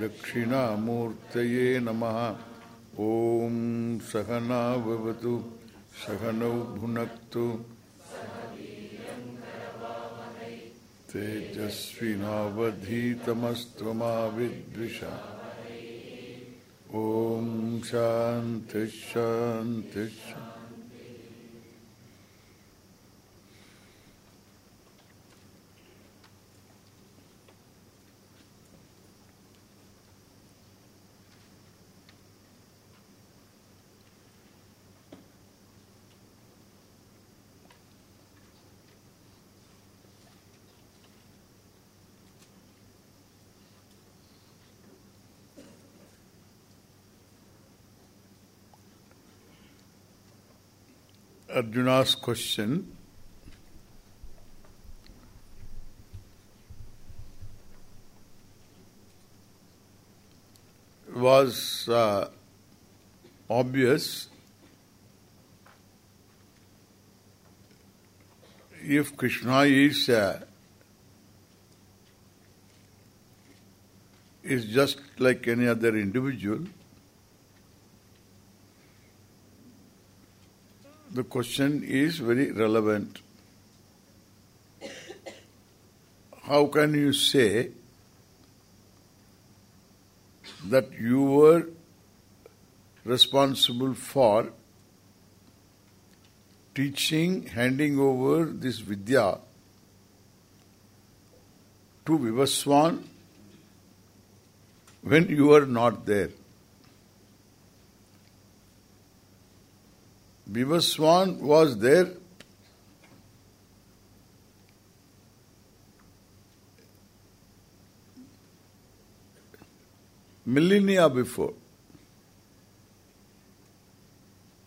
दक्षिणामूर्तये नमः। ॐ सहना भवतु सहनौ भुनक्तु। तेजस्विनावधीतमस्तु मा विद्विषा ॐ शान्तिः शान्तिः Arjuna's question. Was uh, obvious if Krishna is uh, is just like any other individual the question is very relevant. How can you say that you were responsible for teaching, handing over this Vidya to Vivaswan when you were not there? Vivaswan was there millennia before.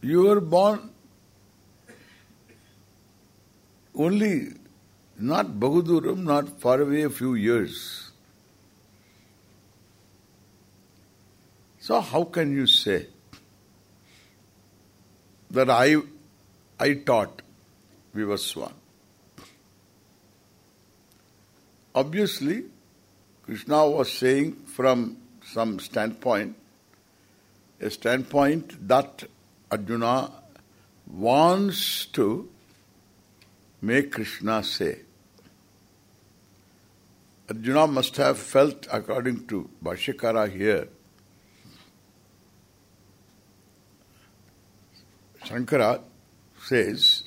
You were born only not Baguduram, not far away a few years. So how can you say that I I taught Vivaswan. Obviously, Krishna was saying from some standpoint, a standpoint that Arjuna wants to make Krishna say. Arjuna must have felt, according to Bhashyakara here, Shankara says,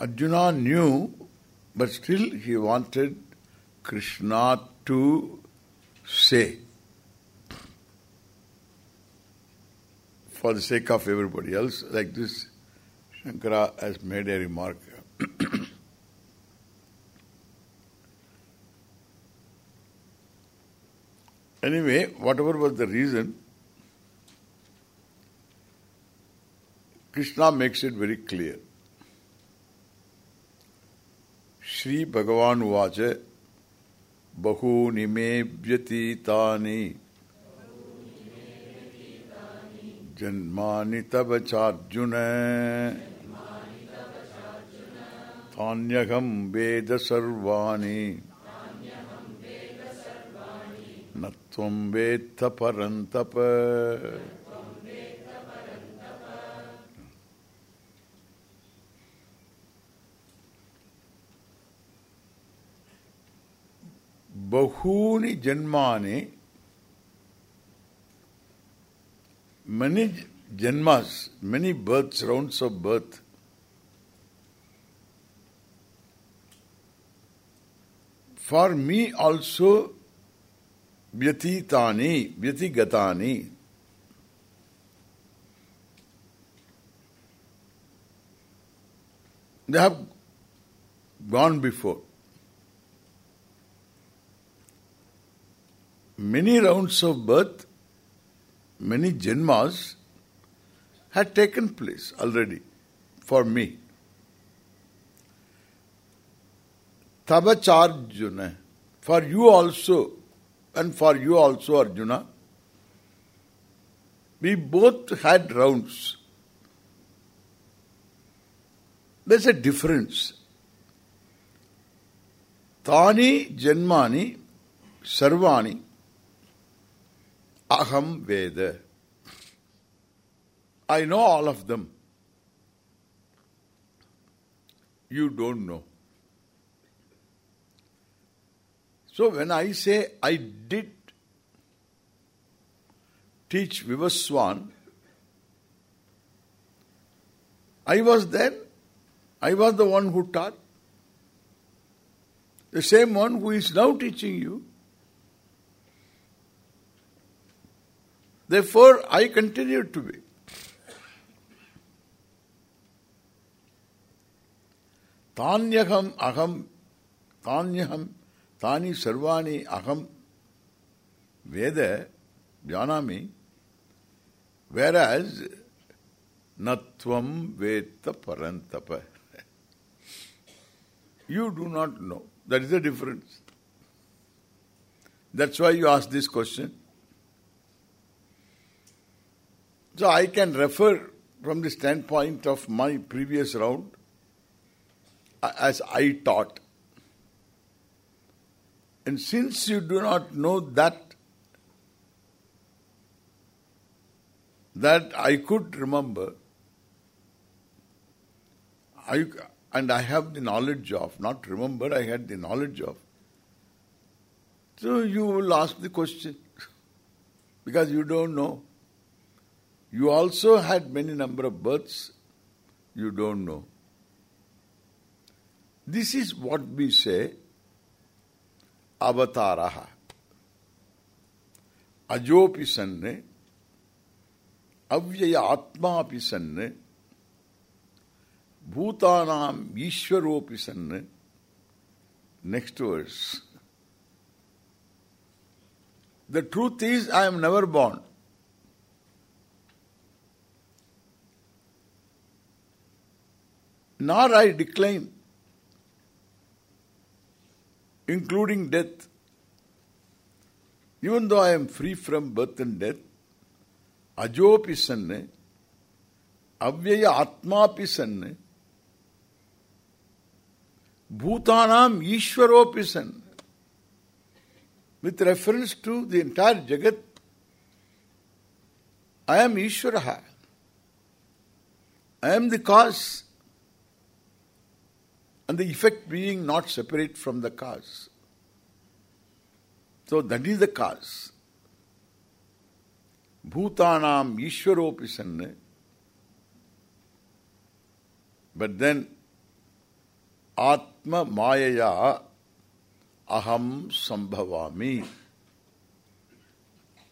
Arjuna knew, but still he wanted Krishna to say for the sake of everybody else. Like this, Shankara has made a remark. anyway, whatever was the reason, Krishna makes it very clear. Shri Bhagavan Vacha Bahuni me vyatitani Janmani tabacharjuna Tanyaham Veda Sarvani. Natvam Veta Parantapa bahuni janmani many janmas, many births, rounds of birth. For me also vyatitani, vyatigatani. They have gone before. Many rounds of birth, many janmas had taken place already for me. Tabacharjuna, for you also, and for you also, Arjuna, we both had rounds. There's a difference. Tani janmani sarvani aham veda. I know all of them. You don't know. So when I say I did teach Vivaswan, I was there. I was the one who taught. The same one who is now teaching you. Therefore, I continue to be. Tanyaham aham, tanyaham, tani sarvani aham, Veda, janami, whereas natvam veta parantapa. You do not know. That is the difference. That's why you ask this question. So I can refer from the standpoint of my previous round as I taught. And since you do not know that, that I could remember, I and I have the knowledge of, not remember, I had the knowledge of. So you will ask the question, because you don't know. You also had many number of births, you don't know. This is what we say, avataraha. Ajopi sanne, avyaya atmapi sanne, Bhutanam Ishwaropi sanne. Next verse. The truth is, I am never born. Nor I decline, including death. Even though I am free from birth and death, ajopi sanne, avyaya atmapi sanne, Bhutanam Ishwaropisan. With reference to the entire Jagat, I am Ishwaraha. I am the cause. And the effect being not separate from the cause. So that is the cause. Bhutanam Ishwaropisan. But then Atma Mayaya Aham Sambhavami.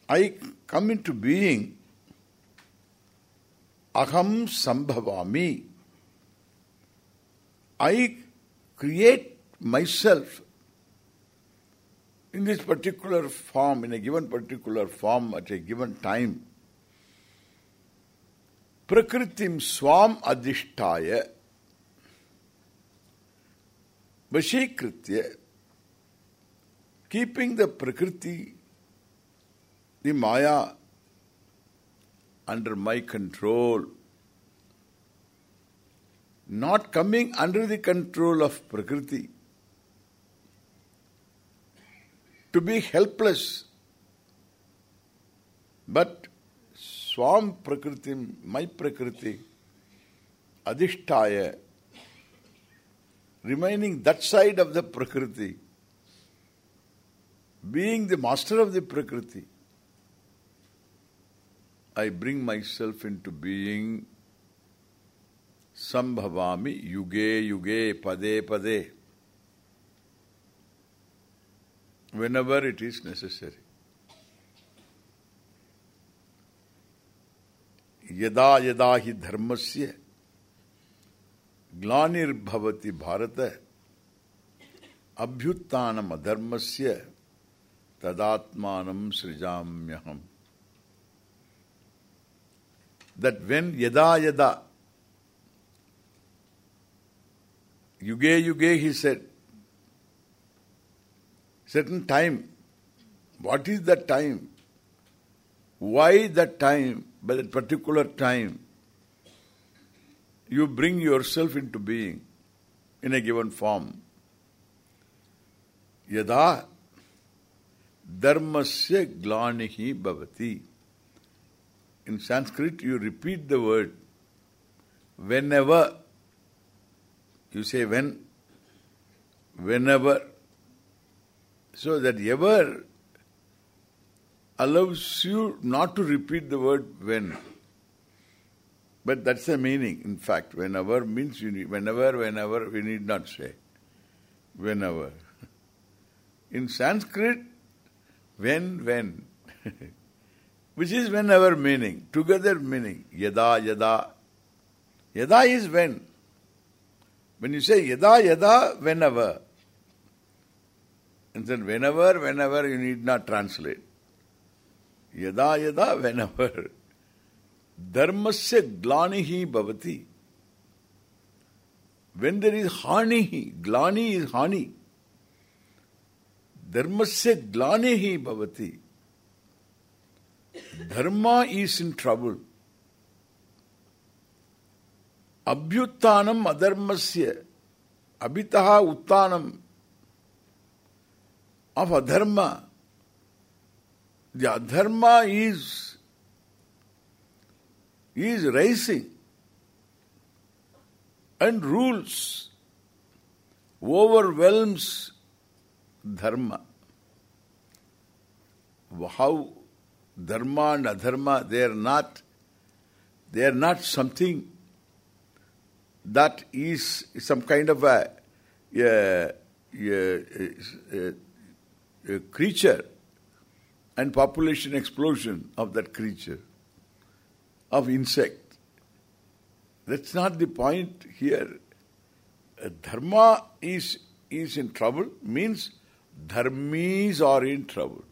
I come into being Aham Sambhavami. I create myself in this particular form, in a given particular form at a given time. Prakritim swam adhishtaya Vashikritya, keeping the Prakriti, the Maya, under my control, not coming under the control of Prakriti, to be helpless, but Swam Prakriti, my Prakriti, Adhishtaya, remaining that side of the Prakriti, being the master of the Prakriti, I bring myself into being Sambhavami Yuge Yuge Pade Pade whenever it is necessary. Yada yada hi dharmasya ग्लानिर्भवति Bharat अभ्युत्थानम अधर्मस्य tadatmanam srijamyaham. That when yada yada, yuge yuge he said, certain time, what is that time? Why that time, by that particular time, you bring yourself into being in a given form. Yada dharmasya glanihi bhavati. In Sanskrit you repeat the word whenever you say when whenever so that ever allows you not to repeat the word when but that's the meaning. In fact, whenever means you need, whenever, whenever, we need not say. Whenever. In Sanskrit, when, when. Which is whenever meaning. Together meaning. Yada, yada. Yada is when. When you say yada, yada, whenever. And then whenever, whenever, you need not translate. Yada, yada, whenever. dharmasya glanihi bhavati. When there is hanihi, glani is hani. Dharmasya glanihi bhavati. Dharma is in trouble. अभ्युत्थानम अधर्मस्य, अभितः उत्थान of adharma. The adharma is rising and rules overwhelms dharma how dharma and adharma they are not they are not something that is some kind of a, a, a, a creature and population explosion of that creature of insect. That's not the point here. dharma is is in trouble means dharmis are in trouble.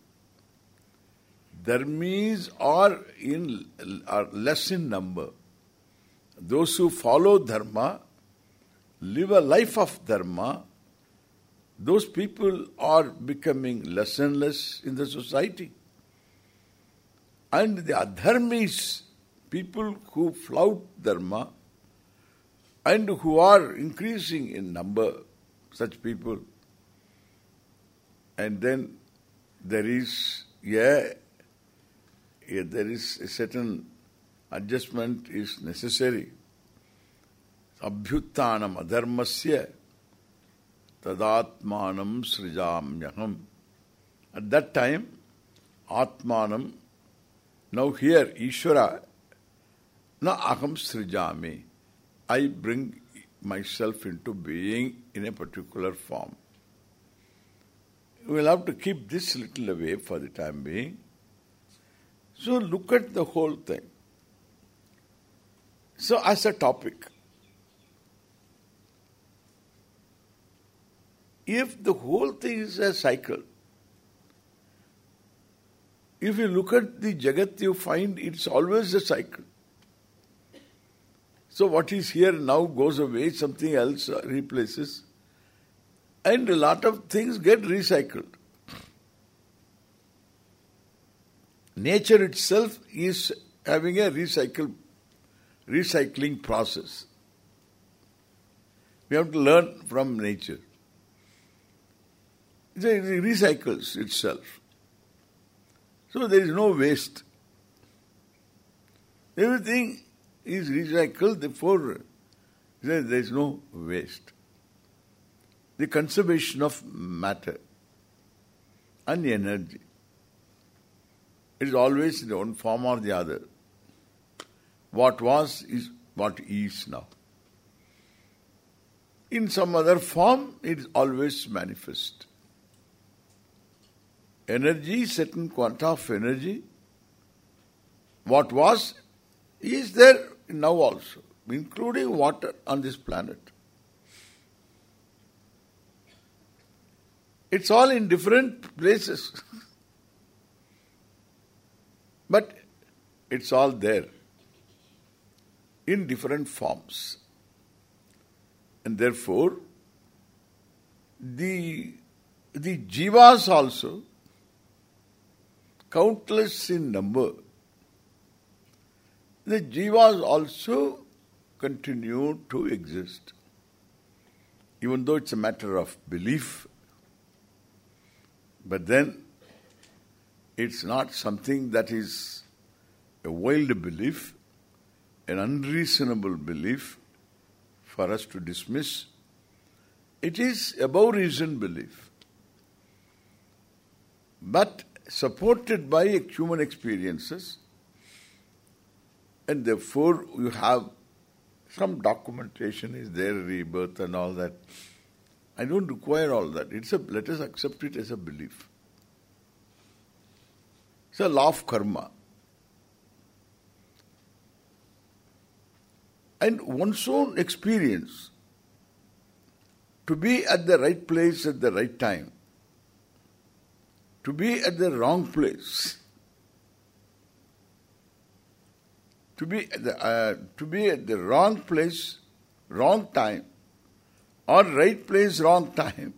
Dharmis are in are less in number. Those who follow dharma, live a life of dharma, those people are becoming less and less in the society. And the adharmis people who flout dharma and who are increasing in number, such people. And then there is, yeah, yeah there is a certain adjustment is necessary. Abhyuttanam adharmasya tadatmanam srijamyaham. At that time, Atmanam, now here Ishvara Na aham srijami. I bring myself into being in a particular form. We'll have to keep this little away for the time being. So look at the whole thing. So as a topic, if the whole thing is a cycle, if you look at the Jagat, you find it's always a cycle. So what is here now goes away, something else replaces. And a lot of things get recycled. Nature itself is having a recycle, recycling process. We have to learn from nature. It recycles itself. So there is no waste. Everything is recycled, therefore there is no waste. The conservation of matter and energy. Is always in one form or the other. What was is what is now. In some other form, it is always manifest. Energy, certain quanta of energy, what was, is there now also, including water on this planet. It's all in different places. But it's all there in different forms. And therefore, the the jivas also, countless in number, the jivas also continue to exist. Even though it's a matter of belief, but then it's not something that is a wild belief, an unreasonable belief for us to dismiss. It is above reason belief. But supported by human experiences and therefore you have some documentation is there, rebirth and all that. I don't require all that. It's a let us accept it as a belief. It's a law of karma. And one's own experience to be at the right place at the right time, to be at the wrong place, to be at the, uh, to be at the wrong place, wrong time, or right place, wrong time,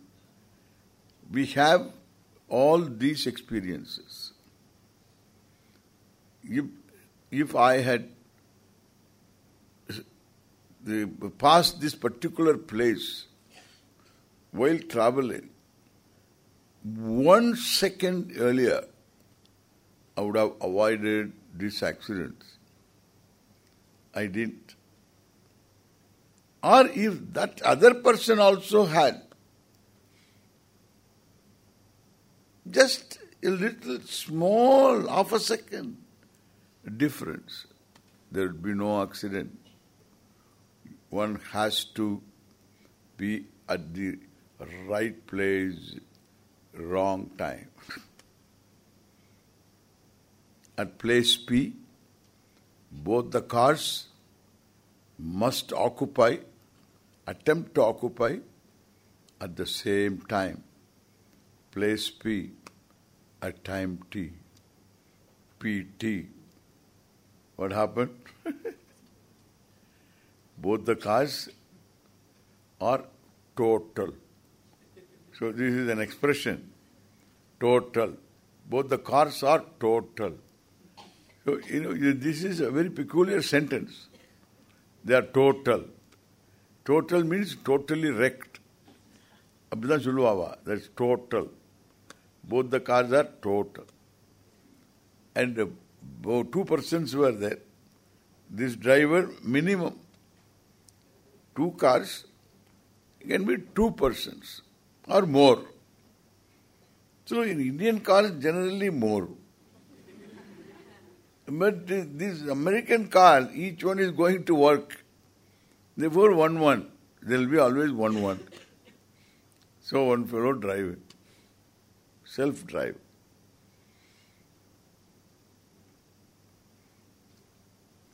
we have all these experiences. If, if I had passed this particular place while traveling, one second earlier, I would have avoided this accident. I didn't. Or if that other person also had just a little small, half a second difference, there would be no accident. One has to be at the right place, wrong time. At place P, both the cars must occupy, attempt to occupy at the same time. Place P at time T. PT. What happened? Both the cars are total. So this is an expression. Total. Both the cars are total. So, you know, this is a very peculiar sentence. They are total. Total means totally wrecked. Abhidan Sulvava, that's total. Both the cars are total. And uh, two persons were there. This driver, minimum. Two cars can be two persons or more. So in Indian cars, generally more. But this American car, each one is going to work. Therefore, one one. There will be always one one. So one fellow driving. Self-drive.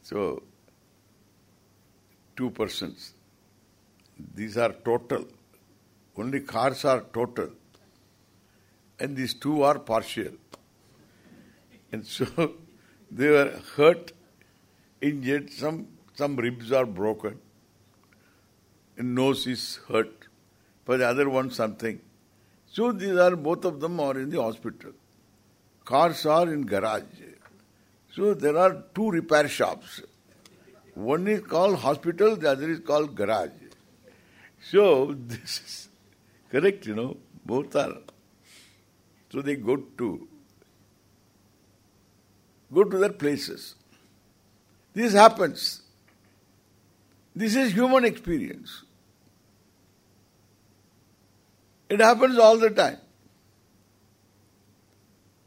So, two persons. These are total. Only cars are total. And these two are partial. And so they were hurt, injured, some some ribs are broken, and nose is hurt, for the other one something. So these are both of them are in the hospital. Cars are in garage. So there are two repair shops. One is called hospital, the other is called garage. So this is correct, you know, both are. So they go to go to their places. This happens. This is human experience. It happens all the time.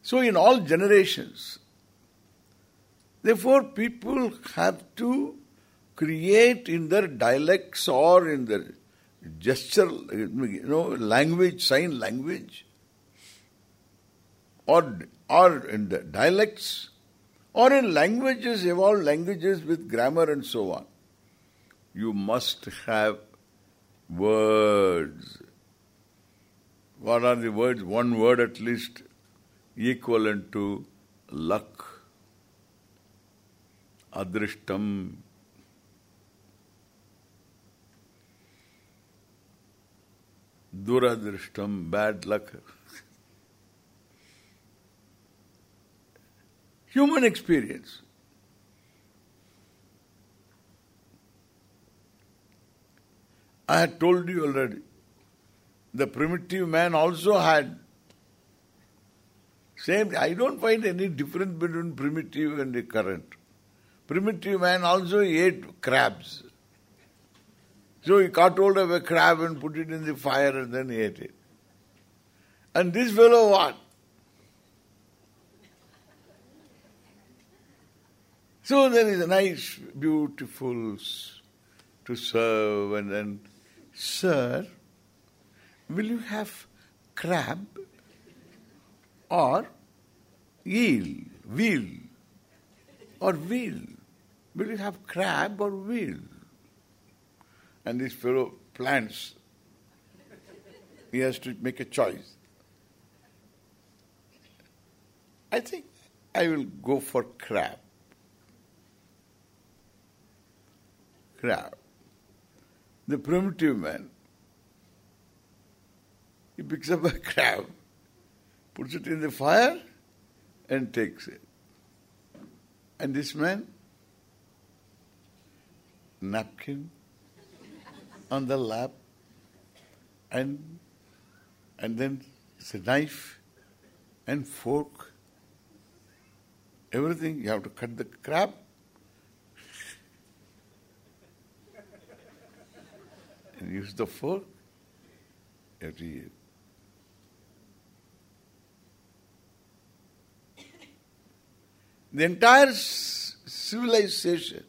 So in all generations, therefore people have to create in their dialects or in their gesture, you know, language, sign language, or or in the dialects, or in languages, evolved languages with grammar and so on. You must have words. What are the words? One word at least equivalent to luck. adrishtam. Duradrishtam, bad luck. Human experience. I had told you already. The primitive man also had same. I don't find any difference between primitive and the current. Primitive man also ate crabs. So he caught hold of a crab and put it in the fire and then ate it. And this fellow what? So there is a nice, beautiful to serve and then, Sir, will you have crab or eel, veal or veal? Will you have crab or veal? And this fellow plans. He has to make a choice. I think I will go for crab. Crab. The primitive man, he picks up a crab, puts it in the fire and takes it. And this man, napkin on the lap and and then it's a knife and fork. Everything, you have to cut the crab. and use the fork. Every year. The entire civilization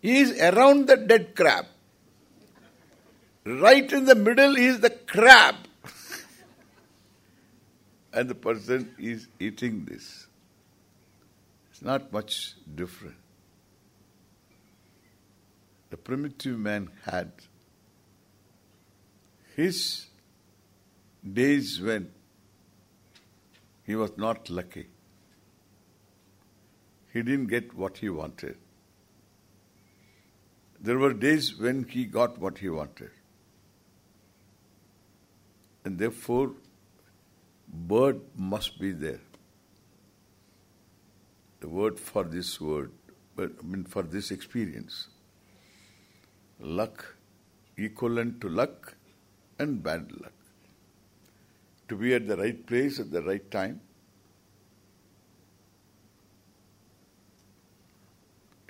is around the dead crab. Right in the middle is the crab. and the person is eating this. It's not much different. The primitive man had his days when he was not lucky. He didn't get what he wanted. There were days when he got what he wanted. And therefore, word must be there. The word for this word, but I mean for this experience. Luck, equivalent to luck and bad luck. To be at the right place at the right time,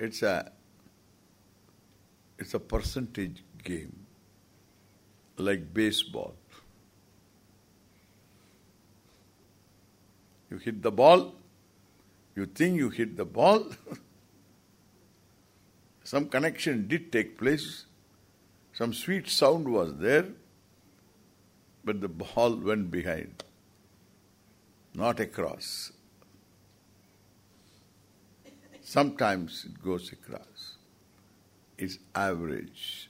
It's a it's a percentage game, like baseball. You hit the ball, you think you hit the ball, some connection did take place, some sweet sound was there, but the ball went behind, not across. Sometimes it goes across. It's average.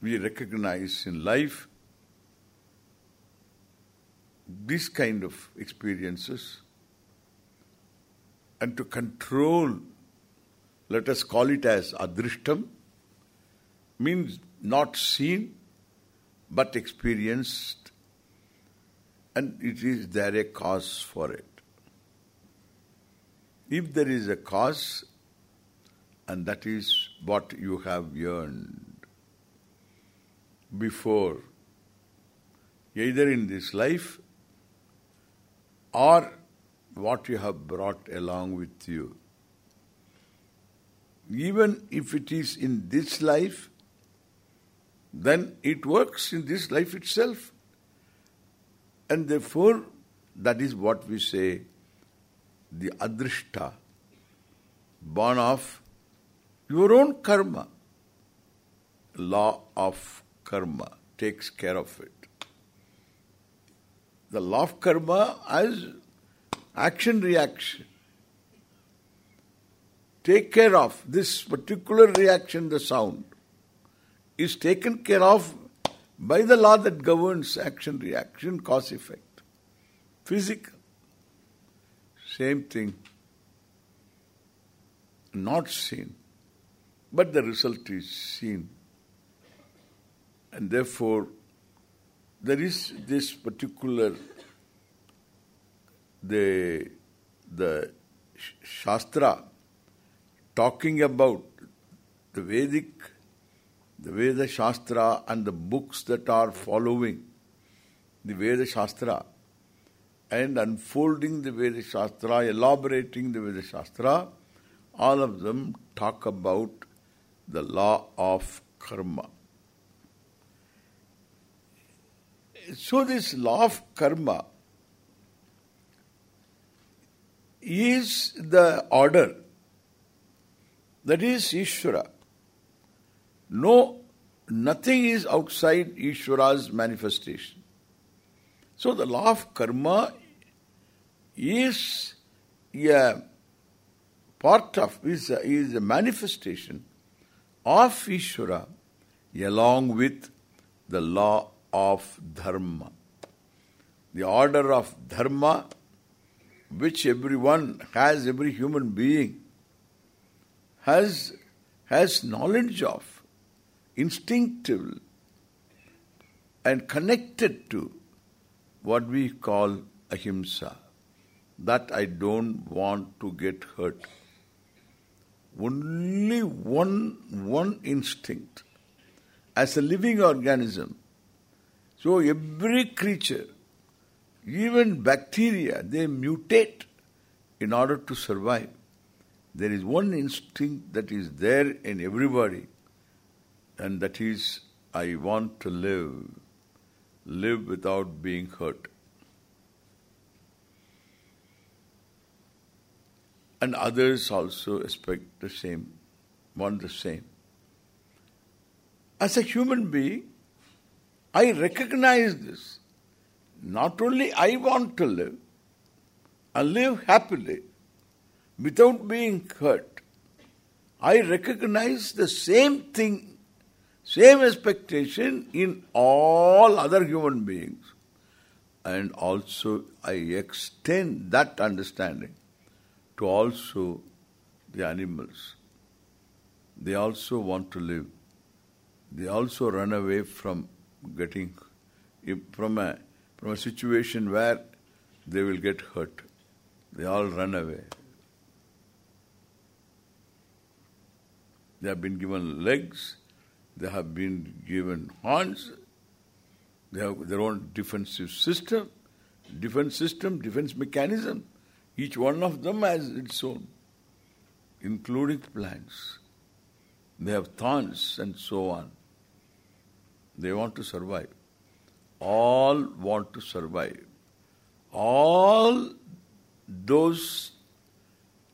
We recognize in life this kind of experiences and to control, let us call it as adrishtam, means not seen but experienced and it is there a cause for it. If there is a cause, and that is what you have yearned before, either in this life or what you have brought along with you. Even if it is in this life, then it works in this life itself. And therefore, that is what we say, the adrishta, born of your own karma. Law of karma takes care of it. The law of karma as action-reaction. Take care of this particular reaction, the sound, is taken care of by the law that governs action, reaction, cause, effect. Physical. Same thing. Not seen. But the result is seen. And therefore, there is this particular the the Shastra talking about the Vedic, the Veda Shastra and the books that are following the Veda Shastra and unfolding the Veda Shastra, elaborating the Veda Shastra, all of them talk about the law of karma. So this law of karma is the order. That is Ishvara. No, nothing is outside Ishvara's manifestation. So the law of karma is a part of, is a, is a manifestation of Ishvara along with the law of dharma. The order of dharma which everyone has, every human being has has knowledge of, instinctive and connected to what we call ahimsa. That I don't want to get hurt. Only one one instinct as a living organism. So every creature even bacteria, they mutate in order to survive. There is one instinct that is there in everybody, and that is, I want to live, live without being hurt. And others also expect the same, want the same. As a human being, I recognize this. Not only I want to live, and live happily, without being hurt. I recognize the same thing, same expectation in all other human beings. And also I extend that understanding to also the animals. They also want to live. They also run away from getting, from a from a situation where they will get hurt. They all run away. They have been given legs, they have been given horns, they have their own defensive system, defense system, defense mechanism. Each one of them has its own, including plants. They have thorns and so on. They want to survive all want to survive. All those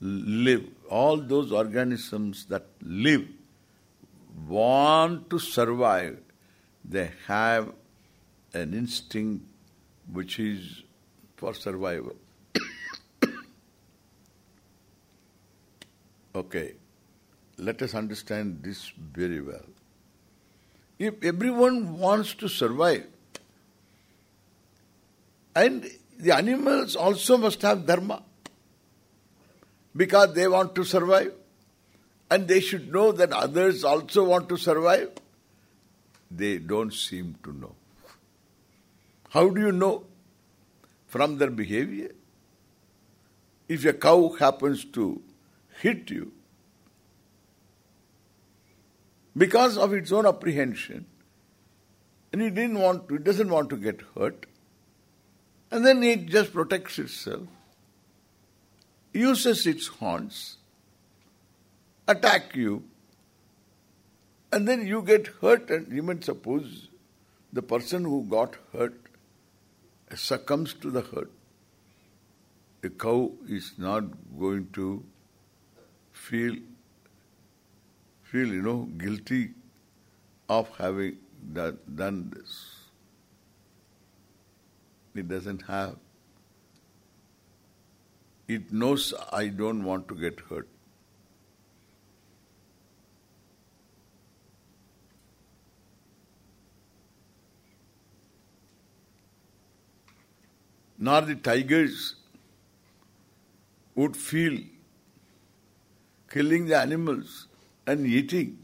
live, all those organisms that live want to survive. They have an instinct which is for survival. okay, let us understand this very well. If everyone wants to survive, and the animals also must have dharma. Because they want to survive. And they should know that others also want to survive. They don't seem to know. How do you know? From their behavior. If a cow happens to hit you, because of its own apprehension, and it didn't want to, it doesn't want to get hurt, and then it just protects itself, uses its horns, attack you, and then you get hurt and even suppose the person who got hurt succumbs to the hurt. A cow is not going to feel, feel you know, guilty of having done this. It doesn't have. It knows I don't want to get hurt. Nor the tigers. would feel killing the animals and eating.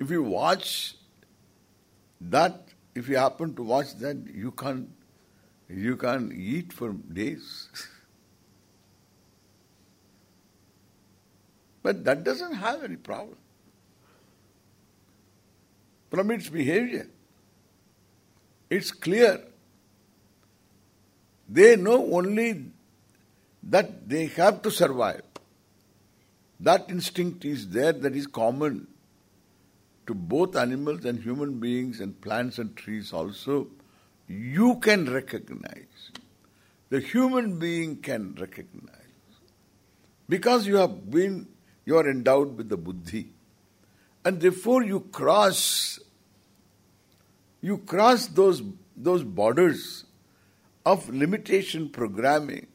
If you watch that, if you happen to watch that, you can't you can't eat for days. but that doesn't have any problem. From its behavior. It's clear. They know only that they have to survive. That instinct is there that is common to both animals and human beings and plants and trees also. You can recognize. The human being can recognize. Because you have been, you are endowed with the buddhi. And therefore you cross you cross those those borders of limitation programming.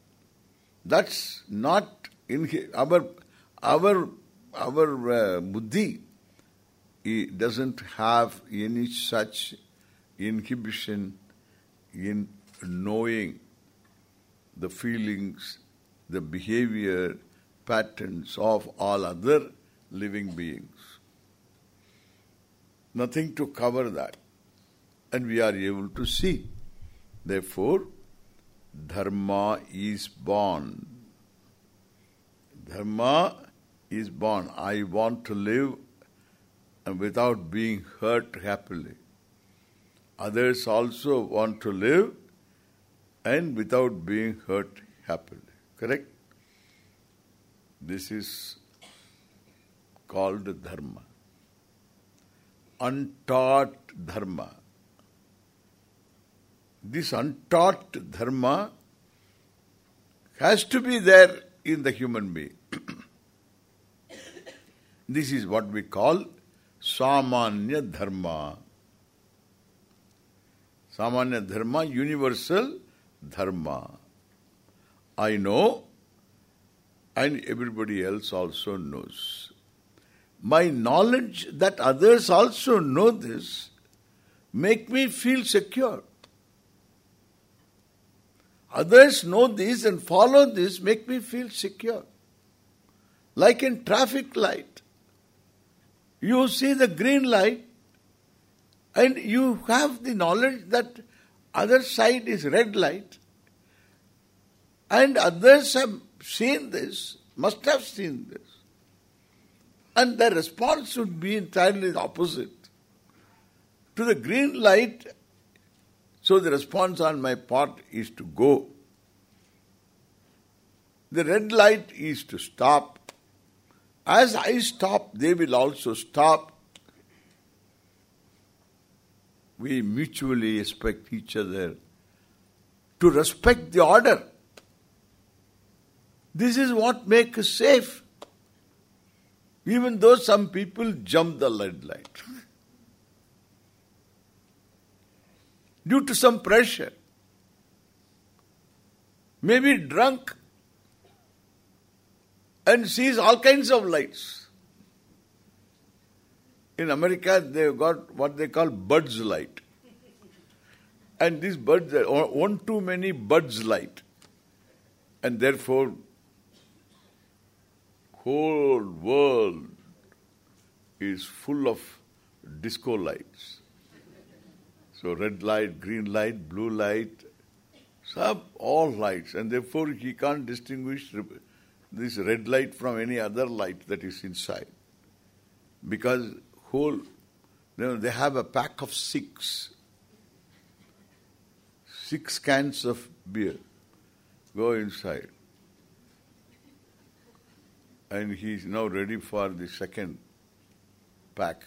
That's not in our our our uh, buddhi it doesn't have any such inhibition in knowing the feelings, the behavior patterns of all other living beings. Nothing to cover that and we are able to see. Therefore, dharma is born. Dharma is born. I want to live without being hurt happily. Others also want to live and without being hurt happily. Correct? This is called dharma. Untaught dharma this untaught dharma has to be there in the human being. this is what we call samanya dharma. Samanya dharma, universal dharma. I know and everybody else also knows. My knowledge that others also know this make me feel secure. Others know this and follow this make me feel secure. Like in traffic light. You see the green light and you have the knowledge that other side is red light and others have seen this, must have seen this. And the response would be entirely opposite. To the green light, so the response on my part is to go. The red light is to stop. As I stop, they will also stop. We mutually respect each other. To respect the order. This is what makes us safe. Even though some people jump the red light. due to some pressure. Maybe drunk and sees all kinds of lights. In America, they've got what they call Bud's light. And these birds, one too many Bud's light. And therefore, whole world is full of disco lights. So red light, green light, blue light, sub all lights, and therefore he can't distinguish this red light from any other light that is inside. Because whole, you know, they have a pack of six, six cans of beer go inside. And he is now ready for the second pack.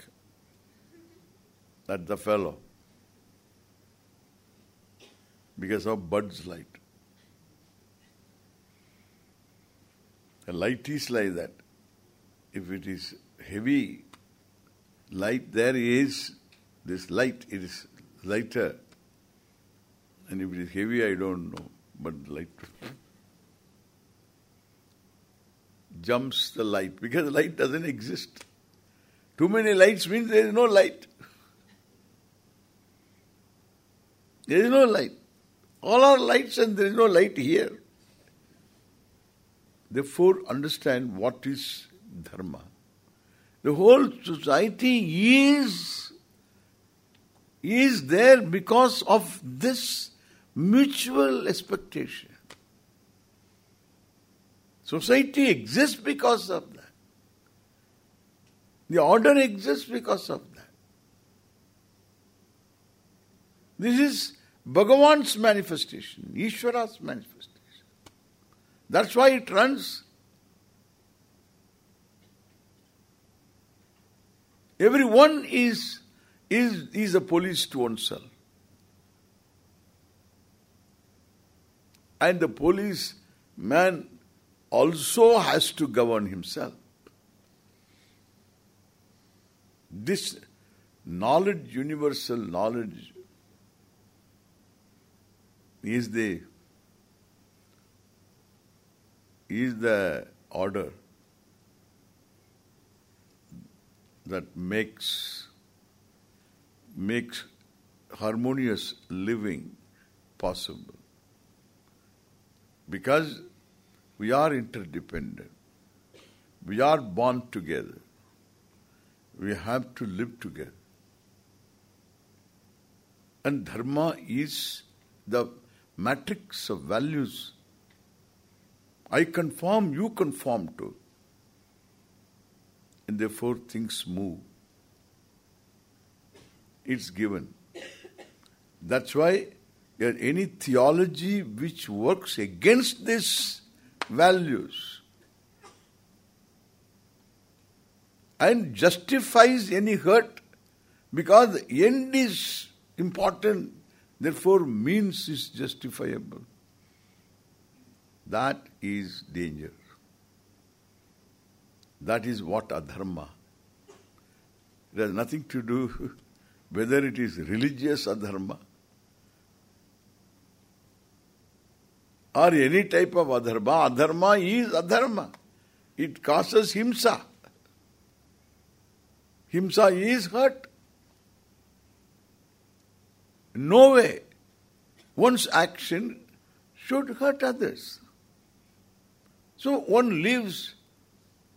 That's the fellow because of Bud's light. The light is like that. If it is heavy light, there is this light, it is lighter. And if it is heavy, I don't know. But light jumps the light because light doesn't exist. Too many lights means there is no light. There is no light All are lights and there is no light here. Therefore, understand what is dharma. The whole society is is there because of this mutual expectation. Society exists because of that. The order exists because of that. This is Bhagavan's manifestation, Ishvara's manifestation. That's why it runs. Everyone is is is a police to oneself. And the police man also has to govern himself. This knowledge, universal knowledge, is the is the order that makes makes harmonious living possible. Because we are interdependent. We are born together. We have to live together. And dharma is the matrix of values. I conform, you conform to. And therefore things move. It's given. That's why any theology which works against these values and justifies any hurt because the end is important Therefore, means is justifiable. That is danger. That is what adharma. It has nothing to do whether it is religious adharma or any type of adharma. Adharma is adharma. It causes himsa. Himsa is hurt. No way one's action should hurt others. So one lives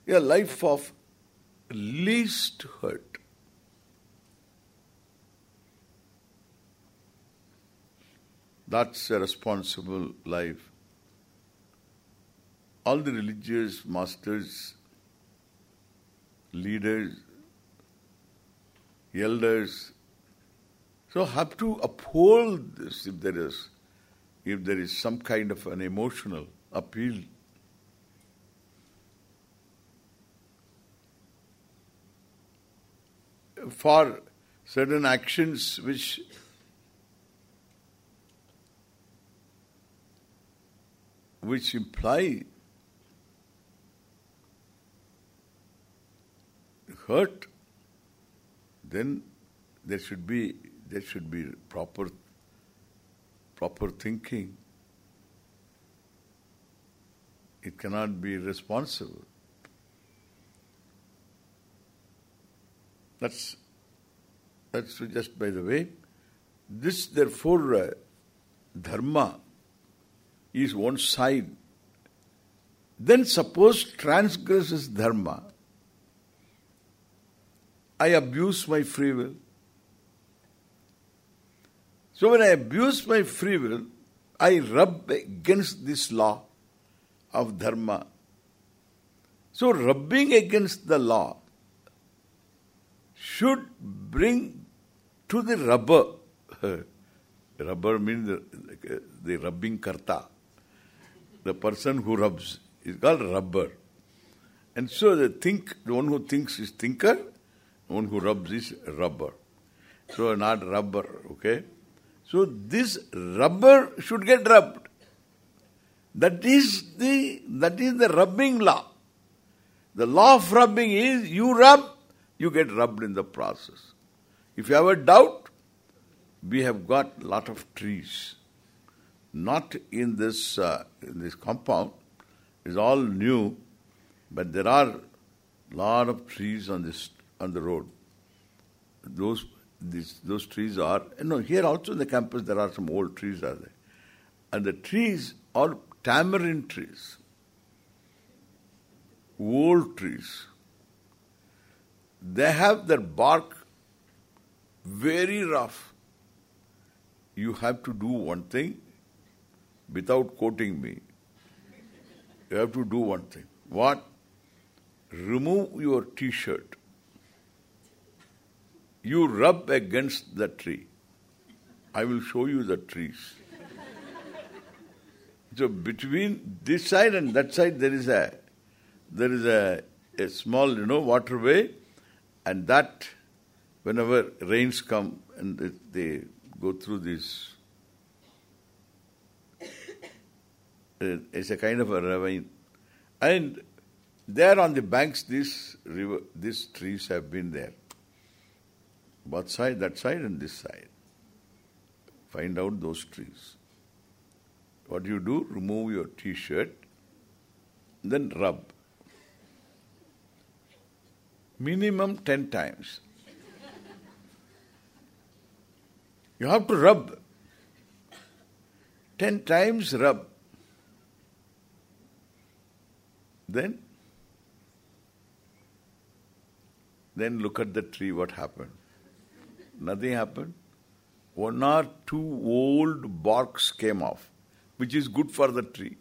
a life of least hurt. That's a responsible life. All the religious masters, leaders, elders, so have to uphold this if there is if there is some kind of an emotional appeal. For certain actions which which imply hurt, then there should be there should be proper proper thinking. It cannot be responsible. That's that's just by the way. This therefore uh, dharma is one side. Then suppose transgresses dharma. I abuse my free will. So when I abuse my free will, I rub against this law of dharma. So rubbing against the law should bring to the rubber. rubber means the, uh, the rubbing karta. The person who rubs is called rubber. And so the think, the one who thinks is thinker, the one who rubs is rubber. So not rubber, okay? So this rubber should get rubbed. That is the that is the rubbing law. The law of rubbing is you rub, you get rubbed in the process. If you have a doubt, we have got lot of trees. Not in this uh, in this compound. It's all new, but there are lot of trees on this on the road. Those these those trees are know here also in the campus there are some old trees are there And the trees are tamarind trees. Old trees. They have their bark very rough. You have to do one thing without quoting me. You have to do one thing. What? Remove your t-shirt. You rub against the tree. I will show you the trees. so between this side and that side there is a there is a, a small, you know, waterway and that whenever rains come and they, they go through this it's a kind of a ravine and there on the banks this river these trees have been there both side that side and this side find out those trees what you do remove your t-shirt then rub minimum 10 times You have to rub. Ten times rub. Then, then look at the tree, what happened. Nothing happened. One or two old barks came off, which is good for the tree.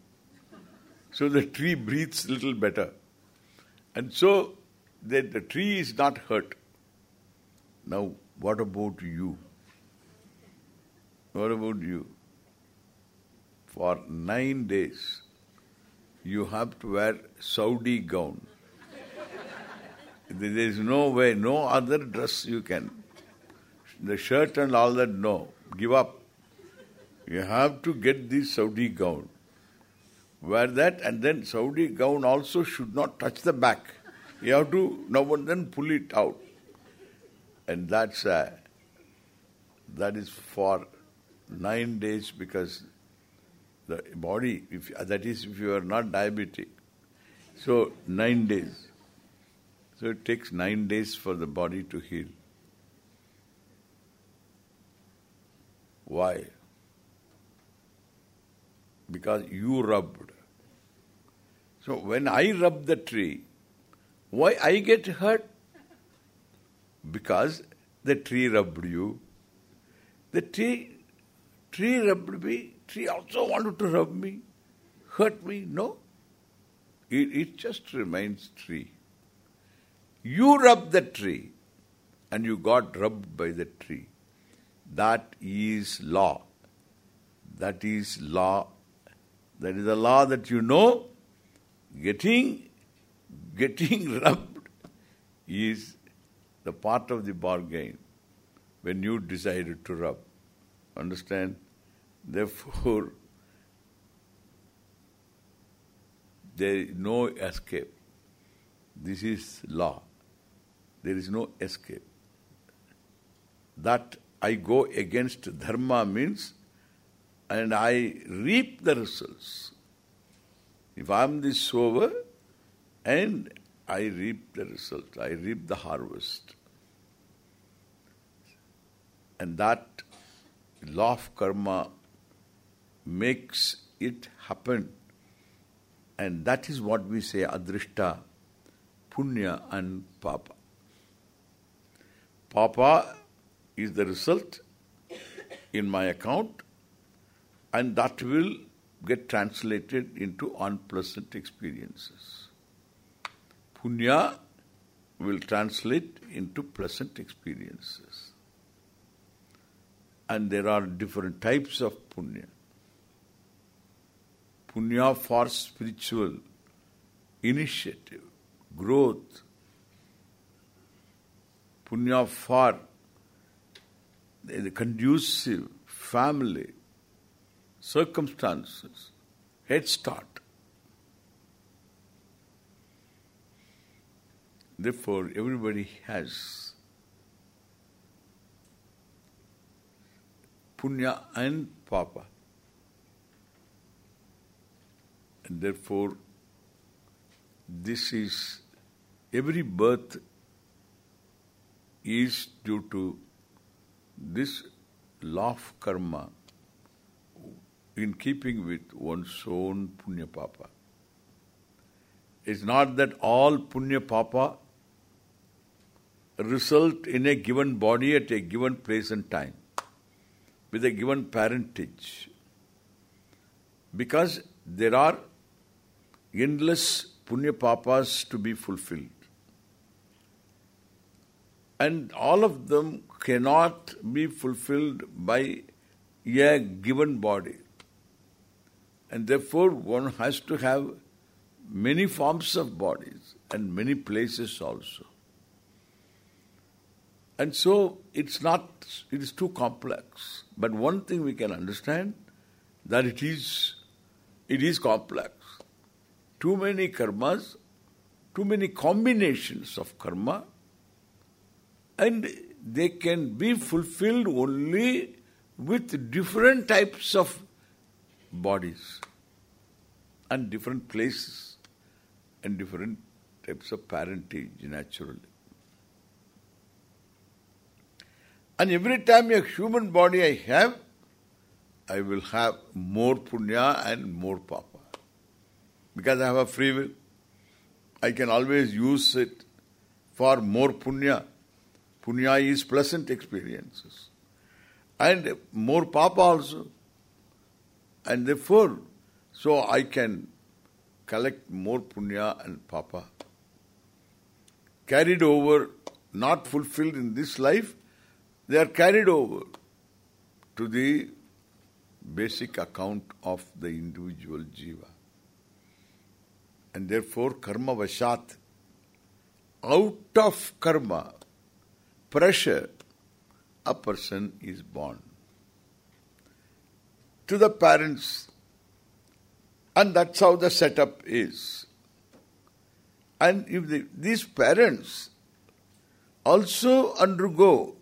So the tree breathes little better. And so the, the tree is not hurt. Now, what about you? What about you? For nine days, you have to wear Saudi gown. there is no way, no other dress you can. The shirt and all that, no. Give up. You have to get this Saudi gown. Wear that and then Saudi gown also should not touch the back. You have to now and then pull it out. And that's uh, that is for nine days because the body, if that is if you are not diabetic, so nine days. So it takes nine days for the body to heal. Why? Because you rubbed. So when I rub the tree, why I get hurt? Because the tree rubbed you. The tree Tree rubbed me. Tree also wanted to rub me, hurt me. No. It, it just remains tree. You rub the tree and you got rubbed by the tree. That is law. That is law. That is the law that you know. Getting, getting rubbed is the part of the bargain when you decided to rub. Understand? Therefore, there is no escape. This is law. There is no escape. That I go against dharma means and I reap the results. If I am the sower and I reap the result, I reap the harvest. And that law of karma makes it happen. And that is what we say adrishta, punya and papa. Papa is the result in my account and that will get translated into unpleasant experiences. Punya will translate into pleasant experiences. And there are different types of punya. Punya for spiritual initiative, growth. Punya for the conducive family, circumstances, head start. Therefore, everybody has punya and papa. And therefore, this is, every birth is due to this law of karma in keeping with one's own punya papa. It's not that all punya papa result in a given body at a given place and time with a given parentage. Because there are endless punya papas to be fulfilled. And all of them cannot be fulfilled by a given body. And therefore one has to have many forms of bodies and many places also. And so it's not, it is too complex. But one thing we can understand, that it is, it is complex. Too many karmas, too many combinations of karma, and they can be fulfilled only with different types of bodies and different places and different types of parentage naturally. And every time a human body I have, I will have more punya and more papa. Because I have a free will. I can always use it for more punya. Punya is pleasant experiences. And more papa also. And therefore, so I can collect more punya and papa. Carried over, not fulfilled in this life, they are carried over to the basic account of the individual jiva. And therefore, karma vashat, out of karma, pressure, a person is born. To the parents, and that's how the setup is. And if the, these parents also undergo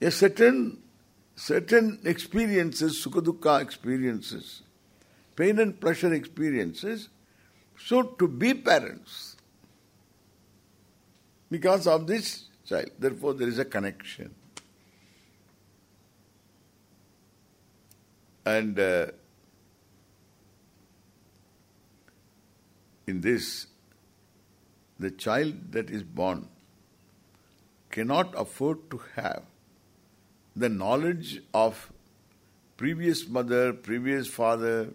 a certain certain experiences, sukha experiences, pain and pleasure experiences, so to be parents, because of this child, therefore there is a connection. And uh, in this, the child that is born cannot afford to have the knowledge of previous mother, previous father,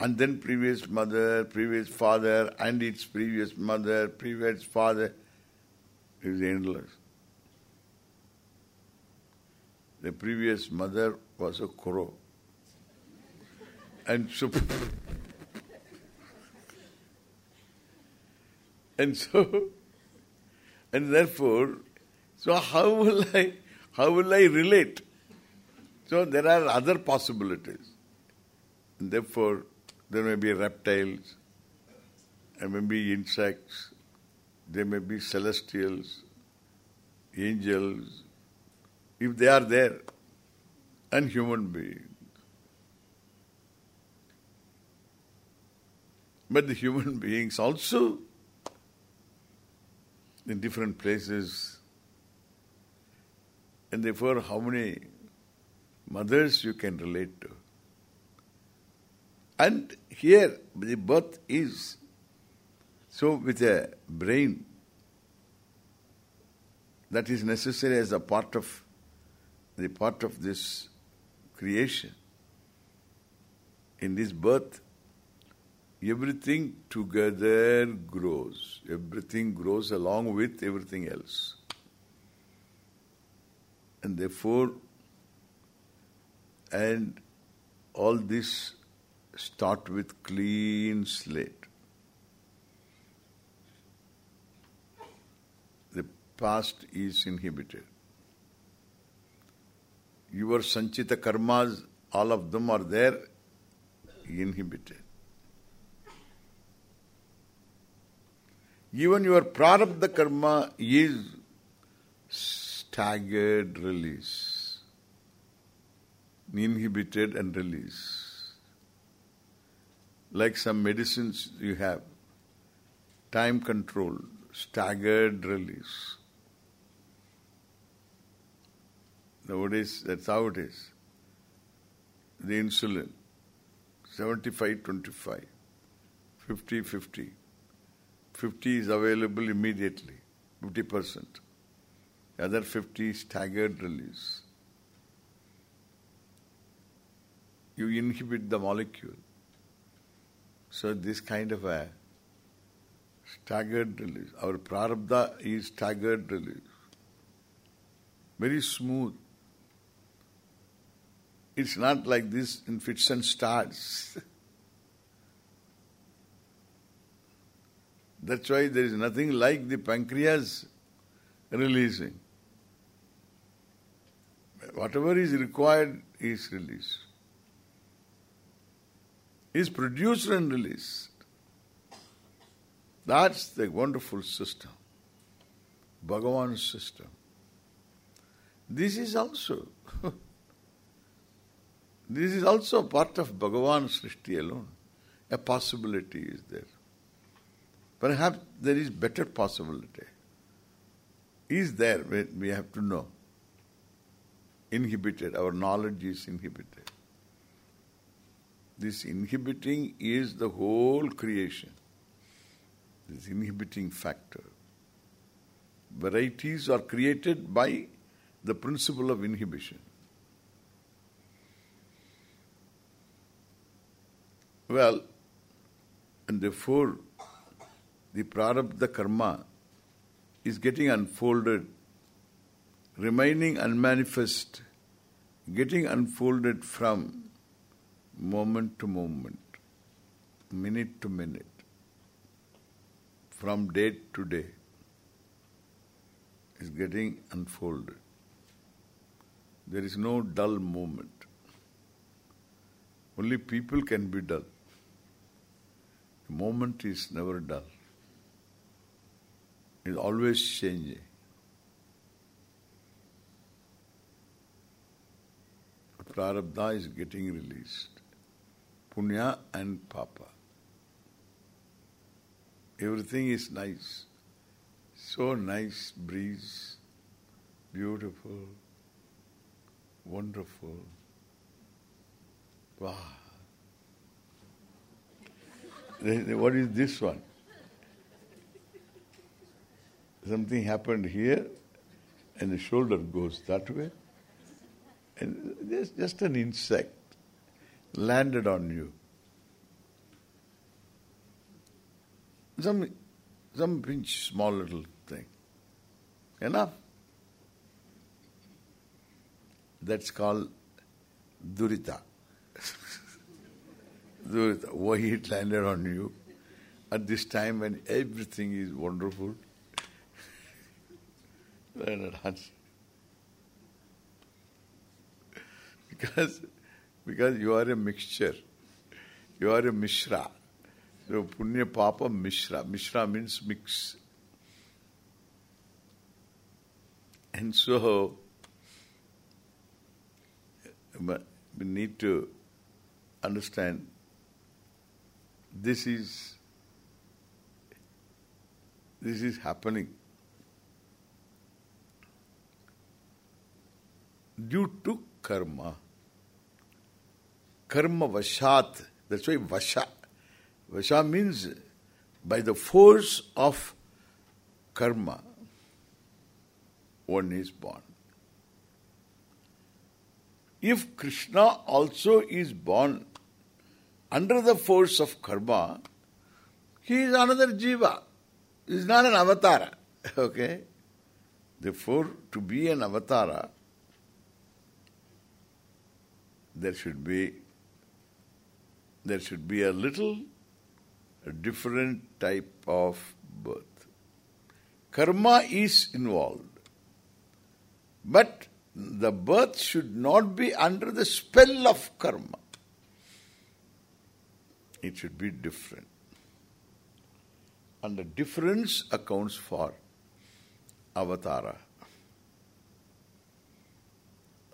and then previous mother, previous father, and its previous mother, previous father, is endless. The previous mother was a crow. And so and so and therefore so how will I how will I relate? So there are other possibilities. And therefore there may be reptiles, there may be insects, there may be celestials, angels, if they are there, and human beings. But the human beings also in different places and therefore how many mothers you can relate to. And here the birth is so with a brain that is necessary as a part of the part of this creation. In this birth, everything together grows. Everything grows along with everything else. And therefore, and all this start with clean slate. The past is inhibited. Your sanchita karmas, all of them are there, inhibited. Even your prarabdha karma is staggered release. Inhibited and release. Like some medicines you have. Time control, staggered release. Nowadays, that's how it is. The insulin, 75-25, 50-50. 50 is available immediately, 50%. Other 50 is staggered release. You inhibit the molecule. So this kind of a staggered release. Our prarabdha is staggered release. Very smooth. It's not like this in fits and starts. That's why there is nothing like the pancreas releasing. Whatever is required is released. Is produced and released. That's the wonderful system. Bhagavan's system. This is also this is also part of Bhagavan's Srishti alone. A possibility is there. Perhaps there is better possibility. Is there, we have to know. Inhibited, our knowledge is inhibited. This inhibiting is the whole creation. This inhibiting factor. Varieties are created by the principle of inhibition. Well, and therefore the prarabdha karma is getting unfolded, remaining unmanifest, getting unfolded from moment to moment, minute to minute, from day to day, is getting unfolded. There is no dull moment. Only people can be dull. Moment is never dull. It is always changing. Prarabdha is getting released. Punya and Papa. Everything is nice. So nice breeze, beautiful, wonderful. Wow. What is this one? Something happened here and the shoulder goes that way. And there's just an insect landed on you. Some some pinch small little thing. Enough. That's called durita. Why it landed on you at this time when everything is wonderful. Because because you are a mixture. You are a mishra. So punya papa mishra. Mishra means mix. And so we need to understand this is this is happening due to karma. Karma vashat. That's why vasha. Vasha means by the force of karma, one is born. If Krishna also is born under the force of karma, he is another jiva. He is not an avatara. Okay? Therefore, to be an avatara, there should be there should be a little a different type of birth. Karma is involved. But the birth should not be under the spell of karma. It should be different. And the difference accounts for avatara.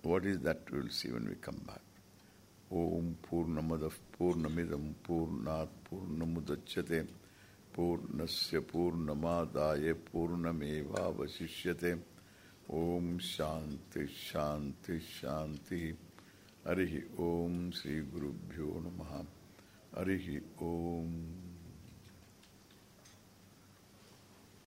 What is that we will see when we come back. Om Purnamadav Purnamidam Purnat Purnamudachyate Purnasya Purnamadaya Purnameva Vasishyate Om Shanti Shanti Shanti Arihi Om Sri Guru Bhyo Namaha Arihi Om.